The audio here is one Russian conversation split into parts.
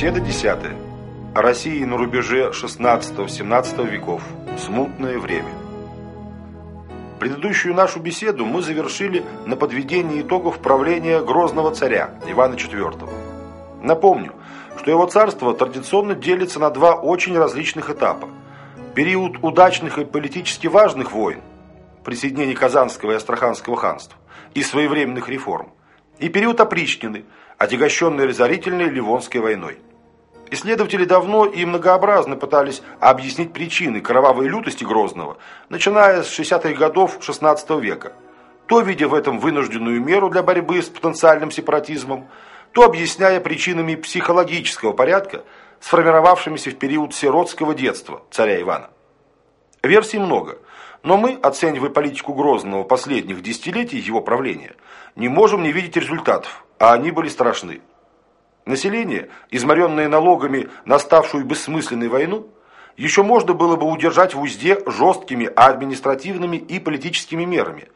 Беседа десятая. О России на рубеже 16-17 веков. Смутное время. Предыдущую нашу беседу мы завершили на подведении итогов правления грозного царя Ивана IV. Напомню, что его царство традиционно делится на два очень различных этапа. Период удачных и политически важных войн, присоединение Казанского и Астраханского ханств, и своевременных реформ, и период опричнины, отягощенный разорительной Ливонской войной. Исследователи давно и многообразно пытались объяснить причины кровавой лютости Грозного, начиная с 60-х годов XVI века, то видя в этом вынужденную меру для борьбы с потенциальным сепаратизмом, то объясняя причинами психологического порядка, сформировавшимися в период сиротского детства царя Ивана. Версий много, но мы, оценивая политику Грозного последних десятилетий его правления, не можем не видеть результатов, а они были страшны. Население, изморенное налогами на ставшую бессмысленной войну, еще можно было бы удержать в узде жесткими административными и политическими мерами,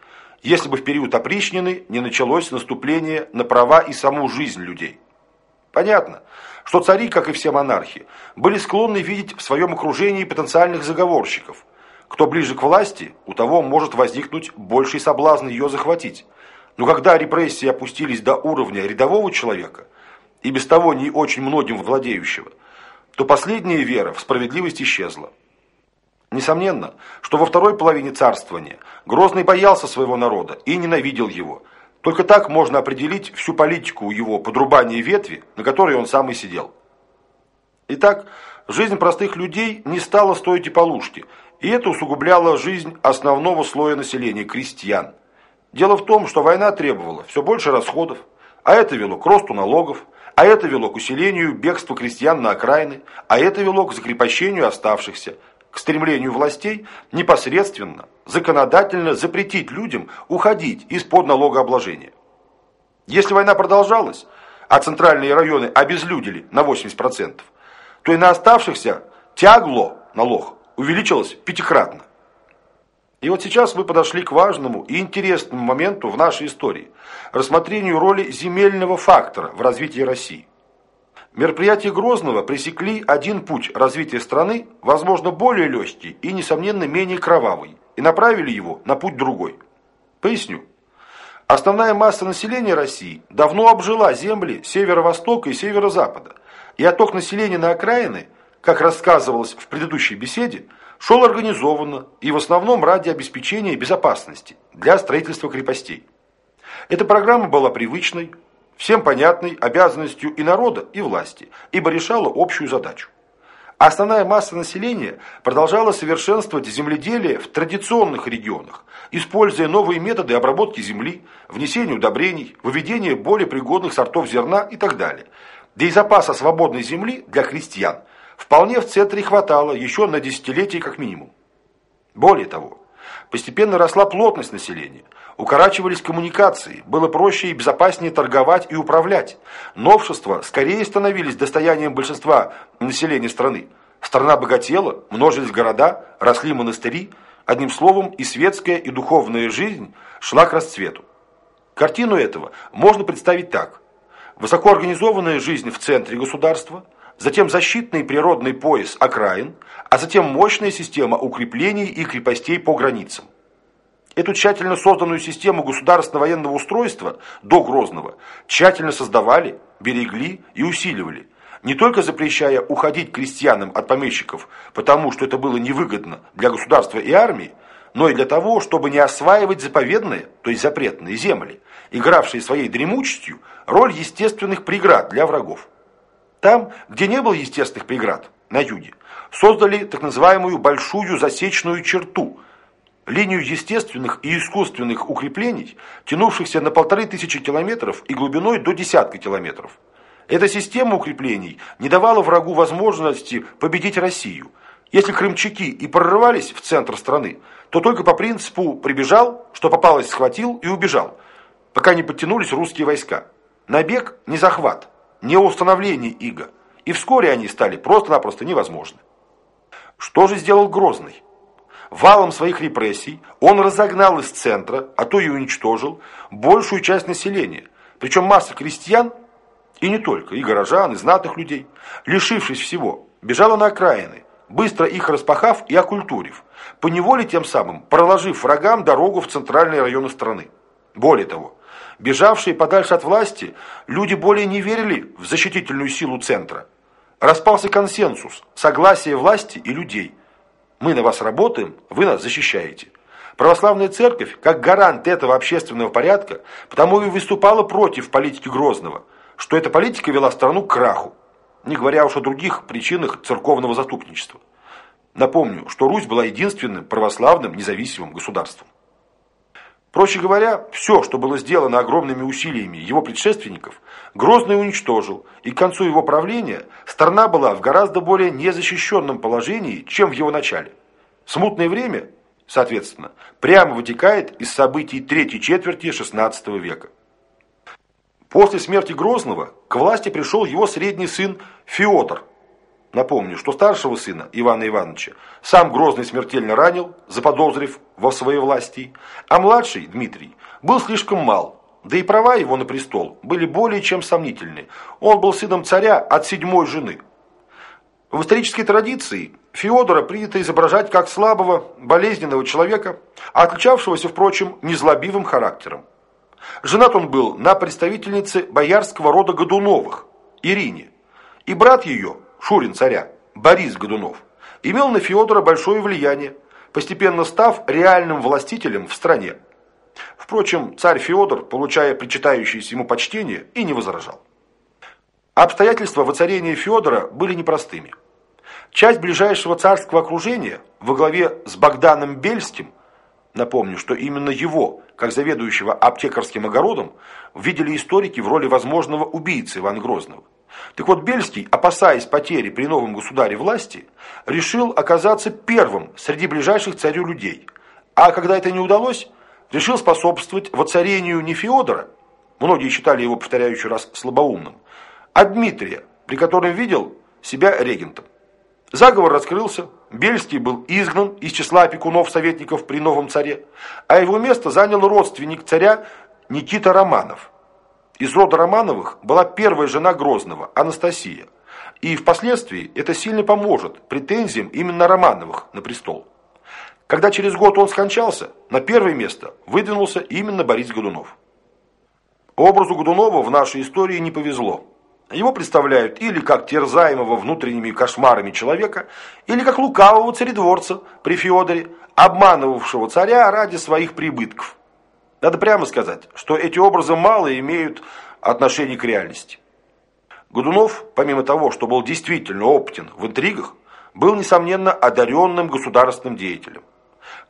если бы в период опричнины не началось наступление на права и саму жизнь людей. Понятно, что цари, как и все монархи, были склонны видеть в своем окружении потенциальных заговорщиков. Кто ближе к власти, у того может возникнуть больший соблазн ее захватить. Но когда репрессии опустились до уровня рядового человека, и без того не очень многим владеющего, то последняя вера в справедливость исчезла. Несомненно, что во второй половине царствования Грозный боялся своего народа и ненавидел его. Только так можно определить всю политику его подрубания ветви, на которой он сам и сидел. Итак, жизнь простых людей не стала стоить и полушки, и это усугубляло жизнь основного слоя населения – крестьян. Дело в том, что война требовала все больше расходов, а это вело к росту налогов, а это вело к усилению бегства крестьян на окраины, а это вело к закрепощению оставшихся, к стремлению властей непосредственно, законодательно запретить людям уходить из-под налогообложения. Если война продолжалась, а центральные районы обезлюдили на 80%, то и на оставшихся тягло налог увеличилось пятикратно. И вот сейчас мы подошли к важному и интересному моменту в нашей истории – рассмотрению роли земельного фактора в развитии России. Мероприятия Грозного пресекли один путь развития страны, возможно, более легкий и, несомненно, менее кровавый, и направили его на путь другой. Поясню. Основная масса населения России давно обжила земли северо-востока и северо-запада, и отток населения на окраины, как рассказывалось в предыдущей беседе, шел организованно и в основном ради обеспечения безопасности для строительства крепостей. Эта программа была привычной, всем понятной обязанностью и народа, и власти, ибо решала общую задачу. основная масса населения продолжала совершенствовать земледелие в традиционных регионах, используя новые методы обработки земли, внесения удобрений, выведения более пригодных сортов зерна и так далее. Да и запаса свободной земли для крестьян – вполне в центре хватало еще на десятилетие как минимум. Более того, постепенно росла плотность населения, укорачивались коммуникации, было проще и безопаснее торговать и управлять. Новшества скорее становились достоянием большинства населения страны. Страна богатела, множились города, росли монастыри, одним словом и светская, и духовная жизнь шла к расцвету. Картину этого можно представить так. Высокоорганизованная жизнь в центре государства, затем защитный природный пояс окраин, а затем мощная система укреплений и крепостей по границам. Эту тщательно созданную систему государственного военного устройства до Грозного тщательно создавали, берегли и усиливали, не только запрещая уходить крестьянам от помещиков, потому что это было невыгодно для государства и армии, но и для того, чтобы не осваивать заповедные, то есть запретные земли, игравшие своей дремучестью роль естественных преград для врагов. Там, где не было естественных преград, на юге, создали так называемую большую засечную черту, линию естественных и искусственных укреплений, тянувшихся на полторы тысячи километров и глубиной до десятка километров. Эта система укреплений не давала врагу возможности победить Россию. Если крымчаки и прорывались в центр страны, то только по принципу «прибежал, что попалось, схватил и убежал», пока не подтянулись русские войска. Набег – не захват – не установление иго, и вскоре они стали просто-напросто невозможны. Что же сделал Грозный? Валом своих репрессий он разогнал из центра, а то и уничтожил, большую часть населения, причем масса крестьян и не только, и горожан, и знатных людей, лишившись всего, бежала на окраины, быстро их распахав и окультурив, поневоле тем самым проложив врагам дорогу в центральные районы страны. Более того, бежавшие подальше от власти, люди более не верили в защитительную силу центра. Распался консенсус, согласие власти и людей. Мы на вас работаем, вы нас защищаете. Православная церковь, как гарант этого общественного порядка, потому и выступала против политики Грозного, что эта политика вела страну к краху, не говоря уж о других причинах церковного заступничества. Напомню, что Русь была единственным православным независимым государством. Проще говоря, все, что было сделано огромными усилиями его предшественников, Грозный уничтожил, и к концу его правления страна была в гораздо более незащищенном положении, чем в его начале. Смутное время, соответственно, прямо вытекает из событий третьей четверти XVI века. После смерти Грозного к власти пришел его средний сын Феодор – Напомню, что старшего сына Ивана Ивановича сам Грозный смертельно ранил, заподозрив во своей власти, а младший, Дмитрий, был слишком мал, да и права его на престол были более чем сомнительны. Он был сыном царя от седьмой жены. В исторической традиции Феодора принято изображать как слабого, болезненного человека, отличавшегося, впрочем, незлобивым характером. Женат он был на представительнице боярского рода Годуновых, Ирине, и брат ее, Шурин царя, Борис Годунов, имел на Феодора большое влияние, постепенно став реальным властителем в стране. Впрочем, царь Феодор, получая причитающееся ему почтение, и не возражал. Обстоятельства воцарения Феодора были непростыми. Часть ближайшего царского окружения во главе с Богданом Бельским, напомню, что именно его, как заведующего аптекарским огородом, видели историки в роли возможного убийцы Ивана Грозного. Так вот, Бельский, опасаясь потери при новом государе власти, решил оказаться первым среди ближайших царю людей. А когда это не удалось, решил способствовать воцарению не Феодора, многие считали его, повторяю еще раз, слабоумным, а Дмитрия, при котором видел себя регентом. Заговор раскрылся, Бельский был изгнан из числа опекунов-советников при новом царе, а его место занял родственник царя Никита Романов – из рода Романовых была первая жена Грозного, Анастасия. И впоследствии это сильно поможет претензиям именно Романовых на престол. Когда через год он скончался, на первое место выдвинулся именно Борис Годунов. Образу Годунова в нашей истории не повезло. Его представляют или как терзаемого внутренними кошмарами человека, или как лукавого царедворца при Феодоре, обманывавшего царя ради своих прибытков. Надо прямо сказать, что эти образы мало имеют отношение к реальности. Годунов, помимо того, что был действительно опытен в интригах, был, несомненно, одаренным государственным деятелем.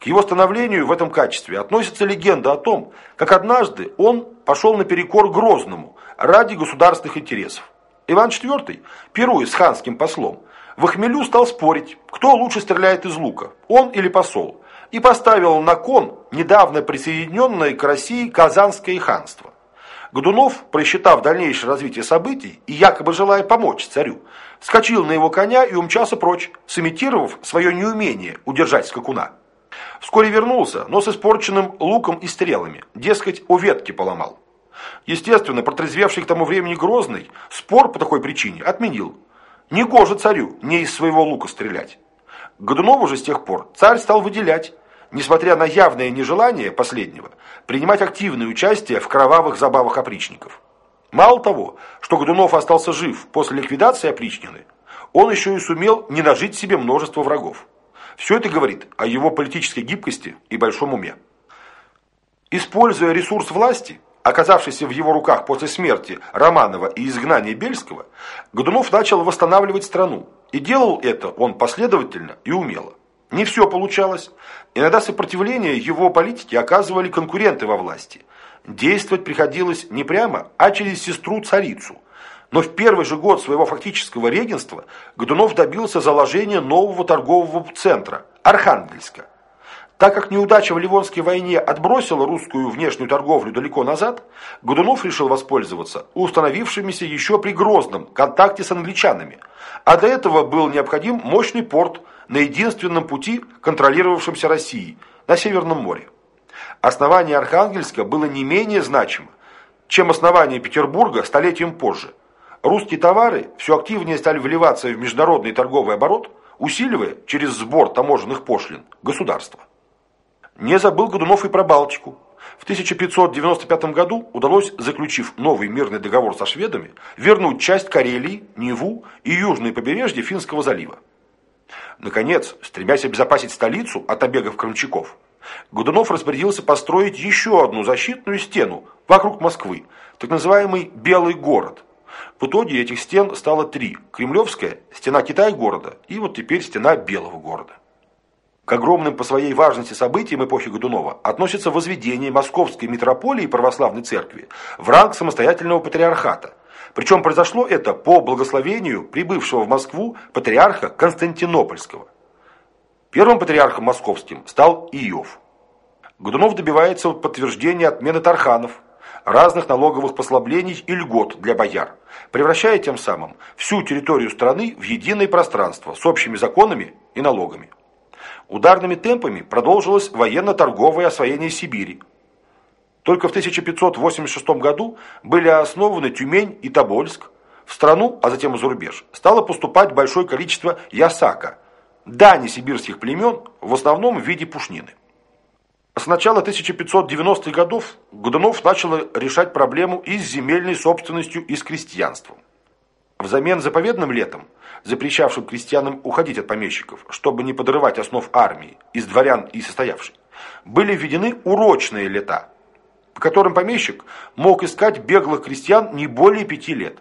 К его становлению в этом качестве относится легенда о том, как однажды он пошел наперекор Грозному ради государственных интересов. Иван IV, пируя с ханским послом, в Ахмелю стал спорить, кто лучше стреляет из лука, он или посол, и поставил на кон недавно присоединенное к России Казанское ханство. Годунов, просчитав дальнейшее развитие событий и якобы желая помочь царю, скочил на его коня и умчался прочь, сымитировав свое неумение удержать скакуна. Вскоре вернулся, но с испорченным луком и стрелами, дескать, у ветки поломал. Естественно, протрезвевший к тому времени Грозный спор по такой причине отменил. Негоже царю не из своего лука стрелять. Годунову же с тех пор царь стал выделять, несмотря на явное нежелание последнего, принимать активное участие в кровавых забавах опричников. Мало того, что Годунов остался жив после ликвидации опричнины, он еще и сумел не нажить себе множество врагов. Все это говорит о его политической гибкости и большом уме. Используя ресурс власти, оказавшийся в его руках после смерти Романова и изгнания Бельского, Годунов начал восстанавливать страну. И делал это он последовательно и умело. Не все получалось. Иногда сопротивление его политике оказывали конкуренты во власти. Действовать приходилось не прямо, а через сестру-царицу. Но в первый же год своего фактического регенства Годунов добился заложения нового торгового центра – Архангельска. Так как неудача в Ливонской войне отбросила русскую внешнюю торговлю далеко назад, Годунов решил воспользоваться установившимися еще при Грозном контакте с англичанами. А для этого был необходим мощный порт – на единственном пути, контролировавшемся Россией, на Северном море. Основание Архангельска было не менее значимо, чем основание Петербурга столетием позже. русские товары все активнее стали вливаться в международный торговый оборот, усиливая через сбор таможенных пошлин государство. Не забыл Годунов и про Балтику. В 1595 году удалось, заключив новый мирный договор со шведами, вернуть часть Карелии, Неву и южное побережье Финского залива. Наконец, стремясь обезопасить столицу от обегов крымчаков, Годунов распорядился построить еще одну защитную стену вокруг Москвы, так называемый Белый город. В итоге этих стен стало три – Кремлевская, стена Китай-города и вот теперь стена Белого города. К огромным по своей важности событиям эпохи Годунова относится возведение Московской митрополии православной церкви в ранг самостоятельного патриархата. Причем произошло это по благословению прибывшего в Москву патриарха Константинопольского. Первым патриархом московским стал Иов. Годунов добивается подтверждения отмены Тарханов, разных налоговых послаблений и льгот для бояр, превращая тем самым всю территорию страны в единое пространство с общими законами и налогами. Ударными темпами продолжилось военно-торговое освоение Сибири. Только в 1586 году были основаны Тюмень и Тобольск. В страну, а затем и за рубеж, стало поступать большое количество ясака, дани сибирских племен, в основном в виде пушнины. С начала 1590-х годов Годунов начал решать проблему и с земельной собственностью, и с крестьянством. Взамен заповедным летом, запрещавшим крестьянам уходить от помещиков, чтобы не подрывать основ армии, из дворян и состоявшей, были введены урочные лета, по которым помещик мог искать беглых крестьян не более пяти лет.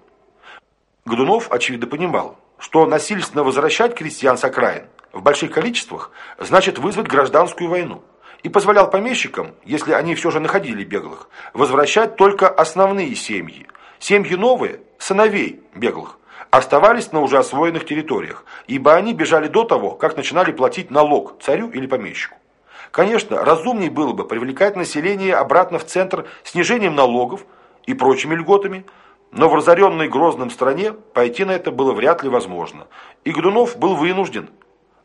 Годунов, очевидно, понимал, что насильственно возвращать крестьян с окраин в больших количествах значит вызвать гражданскую войну и позволял помещикам, если они все же находили беглых, возвращать только основные семьи. Семьи новые, сыновей беглых, оставались на уже освоенных территориях, ибо они бежали до того, как начинали платить налог царю или помещику. Конечно, разумнее было бы привлекать население обратно в центр снижением налогов и прочими льготами, но в разоренной Грозном стране пойти на это было вряд ли возможно, и Годунов был вынужден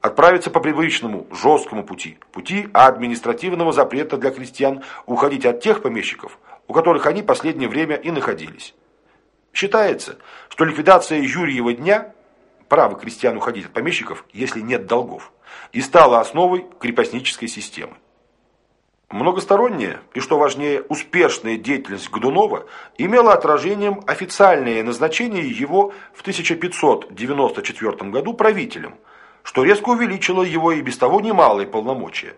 отправиться по привычному, жесткому пути, пути административного запрета для крестьян уходить от тех помещиков, у которых они последнее время и находились. Считается, что ликвидация Юрьева дня, право крестьян уходить от помещиков, если нет долгов, и стала основой крепостнической системы. Многосторонняя и, что важнее, успешная деятельность Годунова имела отражением официальное назначение его в 1594 году правителем, что резко увеличило его и без того немалые полномочия.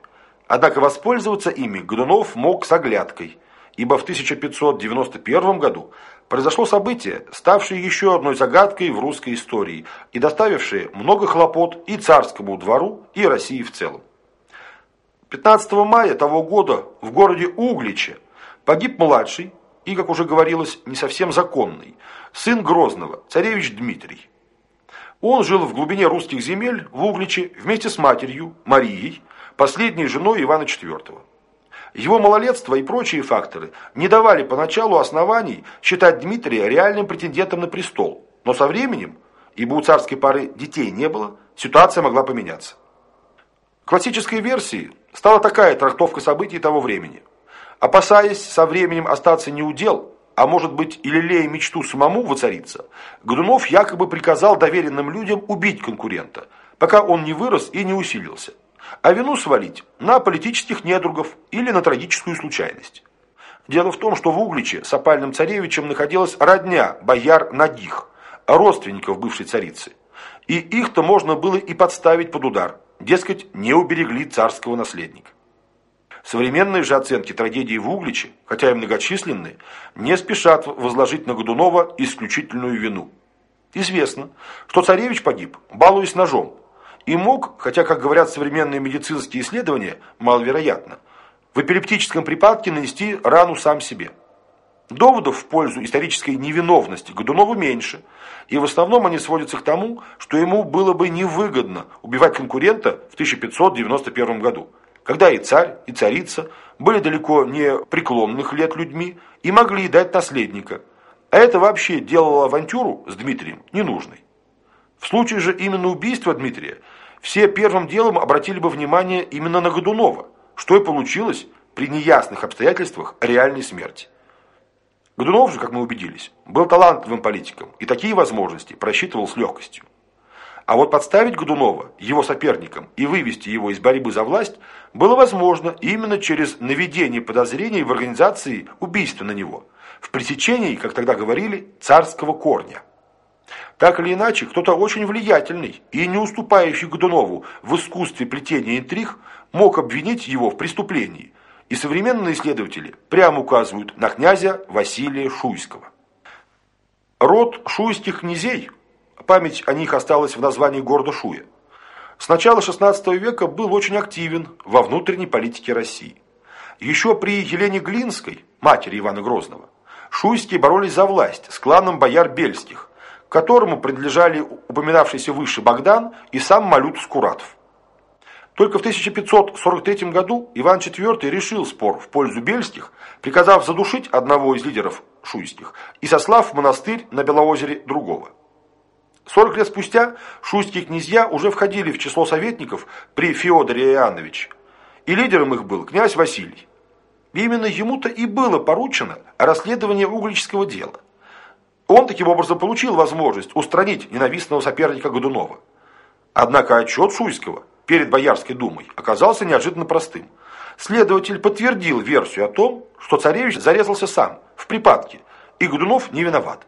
Однако воспользоваться ими Годунов мог с оглядкой, ибо в 1591 году произошло событие, ставшее еще одной загадкой в русской истории и доставившее много хлопот и царскому двору, и России в целом. 15 мая того года в городе Угличе погиб младший и, как уже говорилось, не совсем законный, сын Грозного, царевич Дмитрий. Он жил в глубине русских земель в Угличе вместе с матерью, Марией, последней женой Ивана IV. Его малолетство и прочие факторы не давали поначалу оснований считать Дмитрия реальным претендентом на престол, но со временем, ибо у царской пары детей не было, ситуация могла поменяться. Классической версией стала такая трактовка событий того времени. Опасаясь со временем остаться неудел, а может быть и лелея мечту самому воцариться, Годунов якобы приказал доверенным людям убить конкурента, пока он не вырос и не усилился а вину свалить на политических недругов или на трагическую случайность. Дело в том, что в Угличе с опальным царевичем находилась родня бояр Нагих, родственников бывшей царицы. И их-то можно было и подставить под удар, дескать, не уберегли царского наследника. Современные же оценки трагедии в Угличе, хотя и многочисленные, не спешат возложить на Годунова исключительную вину. Известно, что царевич погиб, балуясь ножом, и мог, хотя, как говорят современные медицинские исследования, маловероятно, в эпилептическом припадке нанести рану сам себе. Доводов в пользу исторической невиновности Годунова меньше, и в основном они сводятся к тому, что ему было бы невыгодно убивать конкурента в 1591 году, когда и царь, и царица были далеко не преклонных лет людьми и могли дать наследника, а это вообще делало авантюру с Дмитрием ненужной. В случае же именно убийства Дмитрия все первым делом обратили бы внимание именно на Годунова, что и получилось при неясных обстоятельствах реальной смерти. Годунов же, как мы убедились, был талантливым политиком и такие возможности просчитывал с легкостью. А вот подставить Годунова, его соперникам, и вывести его из борьбы за власть было возможно именно через наведение подозрений в организации убийства на него, в пресечении, как тогда говорили, царского корня. Так или иначе, кто-то очень влиятельный и не уступающий Годунову в искусстве плетения интриг мог обвинить его в преступлении, и современные исследователи прямо указывают на князя Василия Шуйского. Род шуйских князей – Память о них осталась в названии города Шуя. С начала XVI века был очень активен во внутренней политике России. Еще при Елене Глинской, матери Ивана Грозного, шуйские боролись за власть с кланом бояр Бельских, которому принадлежали упоминавшийся выше Богдан и сам Малют Скуратов. Только в 1543 году Иван IV решил спор в пользу Бельских, приказав задушить одного из лидеров шуйских и сослав в монастырь на Белоозере другого. 40 лет спустя шуйские князья уже входили в число советников при Феодоре Иоанновиче, и лидером их был князь Василий. Именно ему-то и было поручено расследование углического дела. Он таким образом получил возможность устранить ненавистного соперника Годунова. Однако отчет Шуйского перед Боярской думой оказался неожиданно простым. Следователь подтвердил версию о том, что царевич зарезался сам, в припадке, и Годунов не виноват.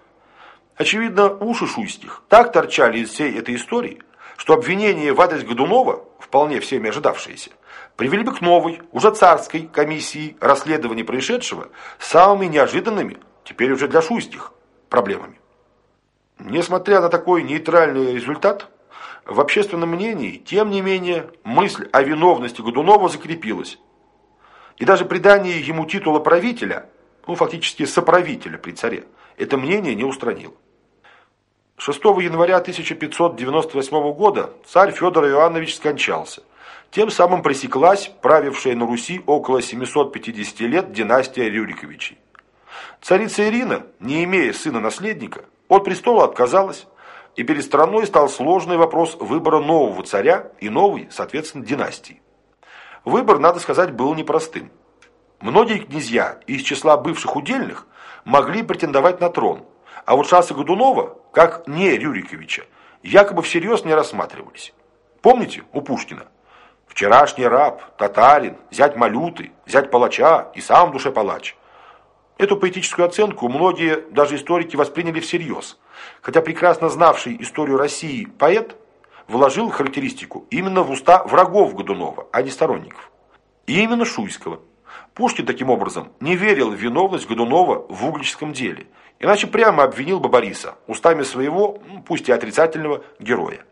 Очевидно, уши Шуйских так торчали из всей этой истории, что обвинения в адрес Годунова, вполне всеми ожидавшиеся, привели бы к новой, уже царской комиссии расследования происшедшего самыми неожиданными, теперь уже для Шуйских, проблемами. Несмотря на такой нейтральный результат, в общественном мнении, тем не менее, мысль о виновности Годунова закрепилась. И даже придание ему титула правителя, ну фактически соправителя при царе, это мнение не устранило. 6 января 1598 года царь Федор Иоаннович скончался. Тем самым пресеклась правившая на Руси около 750 лет династия Рюриковичей. Царица Ирина, не имея сына-наследника, от престола отказалась, и перед страной стал сложный вопрос выбора нового царя и новой, соответственно, династии. Выбор, надо сказать, был непростым. Многие князья из числа бывших удельных могли претендовать на трон, а вот шансы Годунова, как не Рюриковича, якобы всерьез не рассматривались. Помните у Пушкина? Вчерашний раб, татарин, зять Малюты, зять палача и сам душе палач. Эту поэтическую оценку многие, даже историки, восприняли всерьез, хотя прекрасно знавший историю России поэт вложил характеристику именно в уста врагов Годунова, а не сторонников. И именно Шуйского. Пушкин, таким образом, не верил в виновность Годунова в углическом деле – Иначе прямо обвинил бы Бориса устами своего, пусть и отрицательного, героя.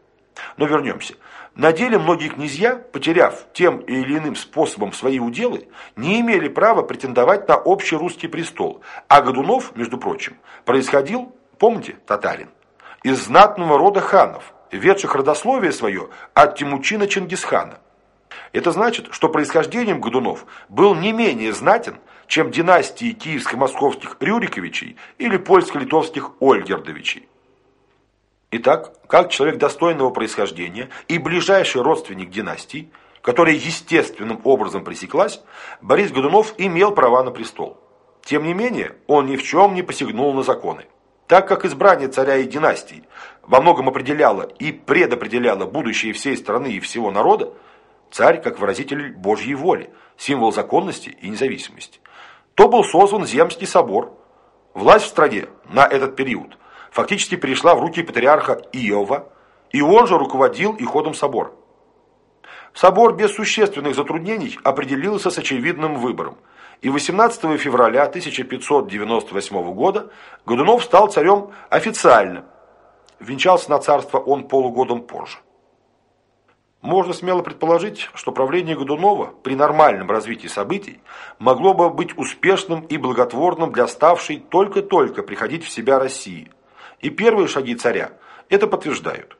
Но вернемся. На деле многие князья, потеряв тем или иным способом свои уделы, не имели права претендовать на общий русский престол. А Годунов, между прочим, происходил, помните, татарин, из знатного рода ханов, ведших родословие свое от Тимучина Чингисхана. Это значит, что происхождением Годунов был не менее знатен, чем династии киевско-московских Рюриковичей или польско-литовских Ольгердовичей. Итак, как человек достойного происхождения и ближайший родственник династии, которая естественным образом пресеклась, Борис Годунов имел права на престол. Тем не менее, он ни в чем не посягнул на законы. Так как избрание царя и династии во многом определяло и предопределяло будущее всей страны и всего народа, царь как выразитель Божьей воли, символ законности и независимости, то был создан Земский собор. Власть в стране на этот период фактически перешла в руки патриарха Иова, и он же руководил и ходом собора. Собор без существенных затруднений определился с очевидным выбором, и 18 февраля 1598 года Годунов стал царем официально. Венчался на царство он полугодом позже. Можно смело предположить, что правление Годунова при нормальном развитии событий могло бы быть успешным и благотворным для ставшей только-только приходить в себя России. И первые шаги царя это подтверждают.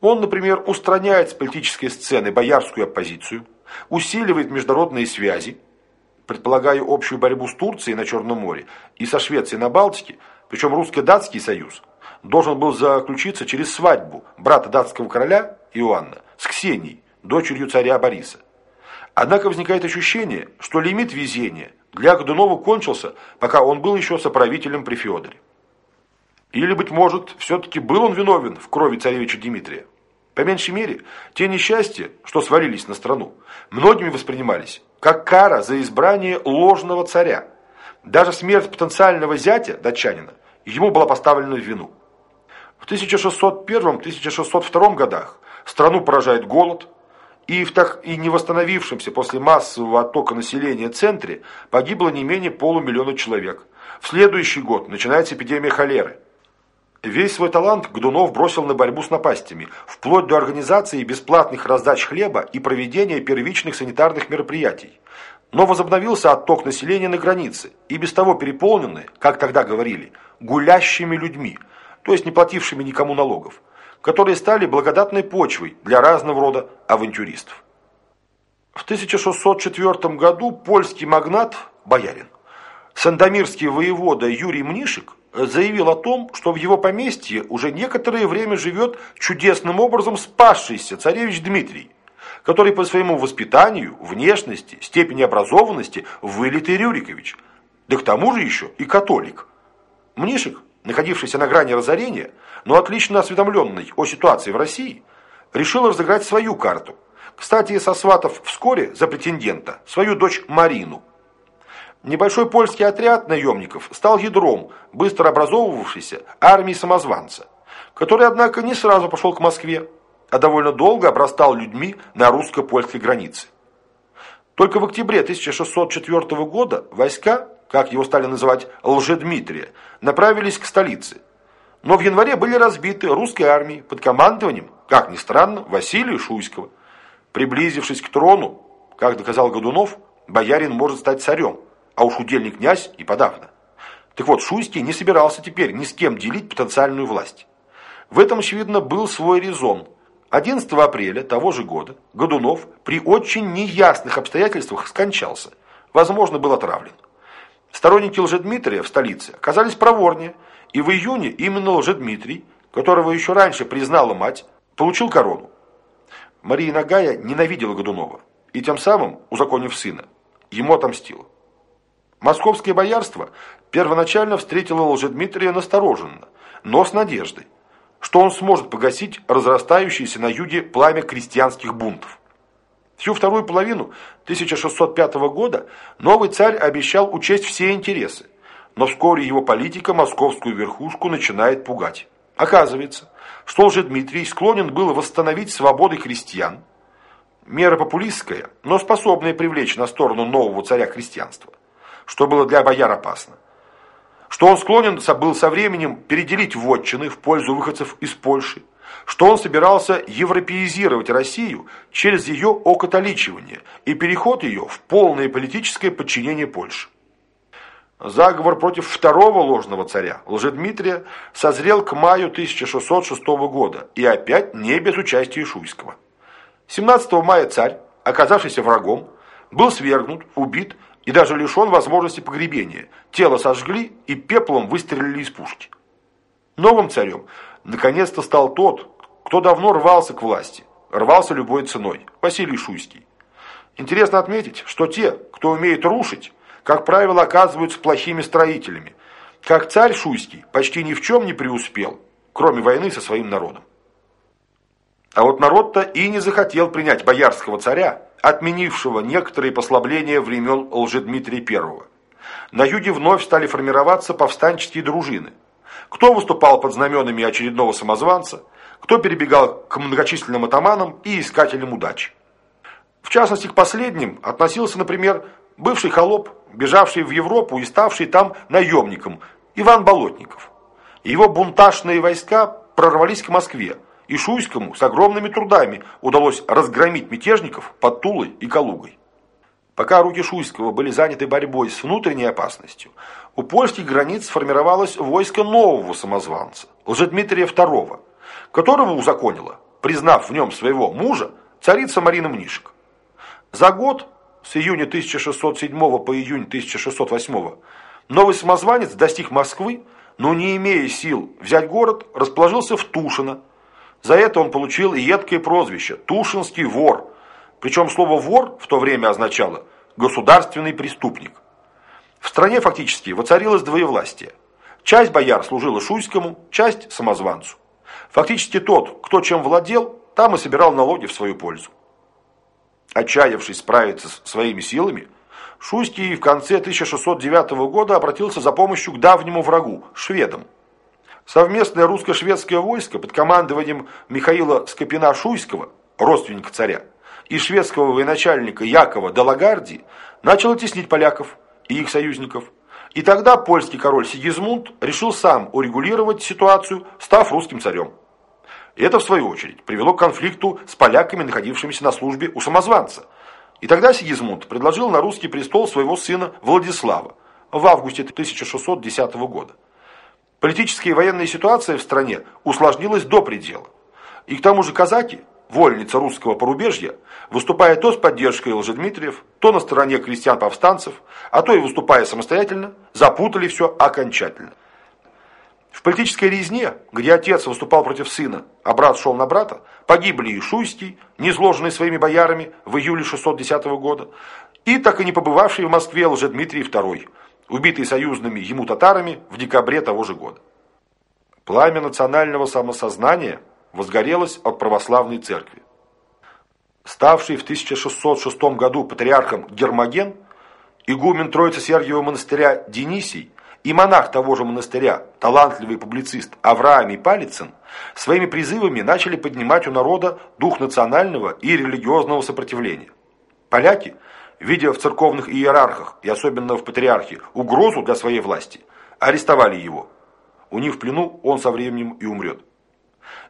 Он, например, устраняет с политической сцены боярскую оппозицию, усиливает международные связи, предполагая общую борьбу с Турцией на Черном море и со Швецией на Балтике, причем русско-датский союз должен был заключиться через свадьбу брата датского короля Иоанна с Ксенией, дочерью царя Бориса. Однако возникает ощущение, что лимит везения для Годунова кончился, пока он был еще соправителем при Феодоре. Или, быть может, все-таки был он виновен в крови царевича Дмитрия? По меньшей мере, те несчастья, что свалились на страну, многими воспринимались как кара за избрание ложного царя. Даже смерть потенциального зятя, датчанина, ему была поставлена в вину. В 1601-1602 годах страну поражает голод, и в так и не восстановившемся после массового оттока населения центре погибло не менее полумиллиона человек. В следующий год начинается эпидемия холеры. Весь свой талант Гдунов бросил на борьбу с напастями, вплоть до организации бесплатных раздач хлеба и проведения первичных санитарных мероприятий. Но возобновился отток населения на границе, и без того переполненные, как тогда говорили, гулящими людьми, то есть не платившими никому налогов, которые стали благодатной почвой для разного рода авантюристов. В 1604 году польский магнат, боярин, сандомирский воевода Юрий Мнишек заявил о том, что в его поместье уже некоторое время живет чудесным образом спасшийся царевич Дмитрий, который по своему воспитанию, внешности, степени образованности вылитый Рюрикович, да к тому же еще и католик. Мнишек, находившийся на грани разорения, но отлично осведомленный о ситуации в России, решил разыграть свою карту. Кстати, сосватов вскоре за претендента свою дочь Марину – Небольшой польский отряд наемников стал ядром быстро образовывавшейся армии самозванца, который, однако, не сразу пошел к Москве, а довольно долго обрастал людьми на русско-польской границе. Только в октябре 1604 года войска, как его стали называть Лжедмитрия, направились к столице. Но в январе были разбиты русской армией под командованием, как ни странно, Василия Шуйского. Приблизившись к трону, как доказал Годунов, боярин может стать царем – а уж удельный князь и подавно. Так вот, Шуйский не собирался теперь ни с кем делить потенциальную власть. В этом, очевидно, был свой резон. 11 апреля того же года Годунов при очень неясных обстоятельствах скончался. Возможно, был отравлен. Сторонники Лжедмитрия в столице оказались проворнее, и в июне именно Лжедмитрий, которого еще раньше признала мать, получил корону. Мария Нагая ненавидела Годунова, и тем самым, узаконив сына, ему отомстила. Московское боярство первоначально встретило Лжедмитрия настороженно, но с надеждой, что он сможет погасить разрастающееся на юге пламя крестьянских бунтов. Всю вторую половину 1605 года новый царь обещал учесть все интересы, но вскоре его политика московскую верхушку начинает пугать. Оказывается, что Лжедмитрий склонен был восстановить свободы крестьян, мера популистская, но способная привлечь на сторону нового царя христианства что было для бояр опасно. Что он склонен был со временем переделить вотчины в пользу выходцев из Польши, что он собирался европеизировать Россию через ее окатоличивание и переход ее в полное политическое подчинение Польши. Заговор против второго ложного царя, Лжедмитрия, созрел к маю 1606 года и опять не без участия Шуйского. 17 мая царь, оказавшийся врагом, был свергнут, убит и даже лишен возможности погребения. Тело сожгли и пеплом выстрелили из пушки. Новым царем наконец-то стал тот, кто давно рвался к власти, рвался любой ценой, Василий Шуйский. Интересно отметить, что те, кто умеет рушить, как правило, оказываются плохими строителями. Как царь Шуйский почти ни в чем не преуспел, кроме войны со своим народом. А вот народ-то и не захотел принять боярского царя, отменившего некоторые послабления времен Лжедмитрия I. На юге вновь стали формироваться повстанческие дружины. Кто выступал под знаменами очередного самозванца, кто перебегал к многочисленным атаманам и искателям удачи. В частности, к последним относился, например, бывший холоп, бежавший в Европу и ставший там наемником, Иван Болотников. Его бунтажные войска прорвались к Москве, и Шуйскому с огромными трудами удалось разгромить мятежников под Тулой и Калугой. Пока руки Шуйского были заняты борьбой с внутренней опасностью, у польских границ сформировалось войско нового самозванца, Лжедмитрия II, которого узаконила, признав в нем своего мужа, царица Марина Мнишек. За год, с июня 1607 по июнь 1608, новый самозванец достиг Москвы, но не имея сил взять город, расположился в Тушино, за это он получил едкое прозвище – Тушинский вор. Причем слово «вор» в то время означало «государственный преступник». В стране фактически воцарилось двоевластие. Часть бояр служила Шуйскому, часть – самозванцу. Фактически тот, кто чем владел, там и собирал налоги в свою пользу. Отчаявшись справиться с своими силами, Шуйский в конце 1609 года обратился за помощью к давнему врагу – шведам. Совместное русско-шведское войско под командованием Михаила Скопина-Шуйского, родственника царя, и шведского военачальника Якова Далагарди начало теснить поляков и их союзников. И тогда польский король Сигизмунд решил сам урегулировать ситуацию, став русским царем. Это, в свою очередь, привело к конфликту с поляками, находившимися на службе у самозванца. И тогда Сигизмунд предложил на русский престол своего сына Владислава в августе 1610 года. Политическая и военная ситуация в стране усложнилась до предела. И к тому же казаки, вольница русского порубежья, выступая то с поддержкой Лжедмитриев, то на стороне крестьян-повстанцев, а то и выступая самостоятельно, запутали все окончательно. В политической резне, где отец выступал против сына, а брат шел на брата, погибли и Шуйский, низложенный своими боярами в июле 610 года, и так и не побывавший в Москве Лжедмитрий II, убитый союзными ему татарами в декабре того же года. Пламя национального самосознания возгорелось от православной церкви. Ставший в 1606 году патриархом Гермоген, игумен Троицы-Сергиева монастыря Денисий и монах того же монастыря, талантливый публицист Авраамий Палицын, своими призывами начали поднимать у народа дух национального и религиозного сопротивления. Поляки, видя в церковных иерархах и особенно в патриархе угрозу для своей власти, арестовали его. У них в плену он со временем и умрет.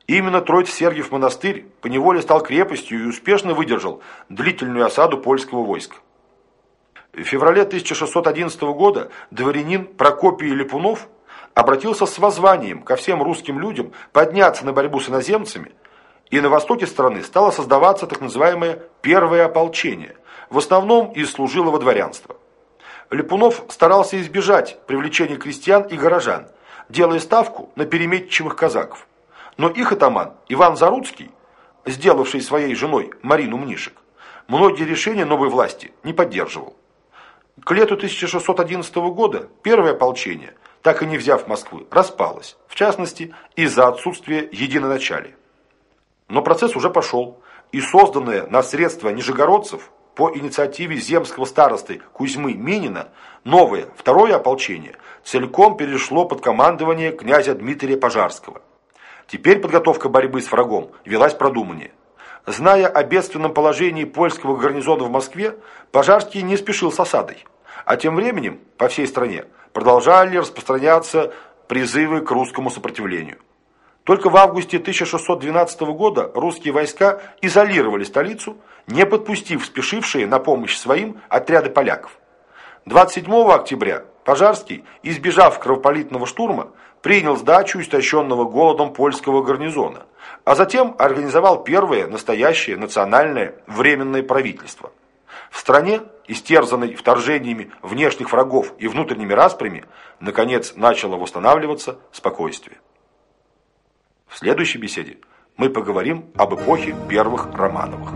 Именно Троиц-Сергиев монастырь поневоле стал крепостью и успешно выдержал длительную осаду польского войска. В феврале 1611 года дворянин Прокопий Липунов обратился с воззванием ко всем русским людям подняться на борьбу с иноземцами, и на востоке страны стало создаваться так называемое «первое ополчение», в основном из служилого дворянства. Липунов старался избежать привлечения крестьян и горожан, делая ставку на переметчивых казаков. Но их атаман Иван Заруцкий, сделавший своей женой Марину Мнишек, многие решения новой власти не поддерживал. К лету 1611 года первое ополчение, так и не взяв Москвы, распалось, в частности, из-за отсутствия единоначалия. Но процесс уже пошел, и созданное на средства нижегородцев по инициативе земского старосты Кузьмы Минина новое, второе ополчение, целиком перешло под командование князя Дмитрия Пожарского. Теперь подготовка борьбы с врагом велась продуманнее. Зная о бедственном положении польского гарнизона в Москве, Пожарский не спешил с осадой. А тем временем по всей стране продолжали распространяться призывы к русскому сопротивлению. Только в августе 1612 года русские войска изолировали столицу, не подпустив спешившие на помощь своим отряды поляков. 27 октября Пожарский, избежав кровопролитного штурма, принял сдачу истощенного голодом польского гарнизона, а затем организовал первое настоящее национальное временное правительство. В стране, истерзанной вторжениями внешних врагов и внутренними распрями, наконец начало восстанавливаться спокойствие. В следующей беседе мы поговорим об эпохе первых Романовых.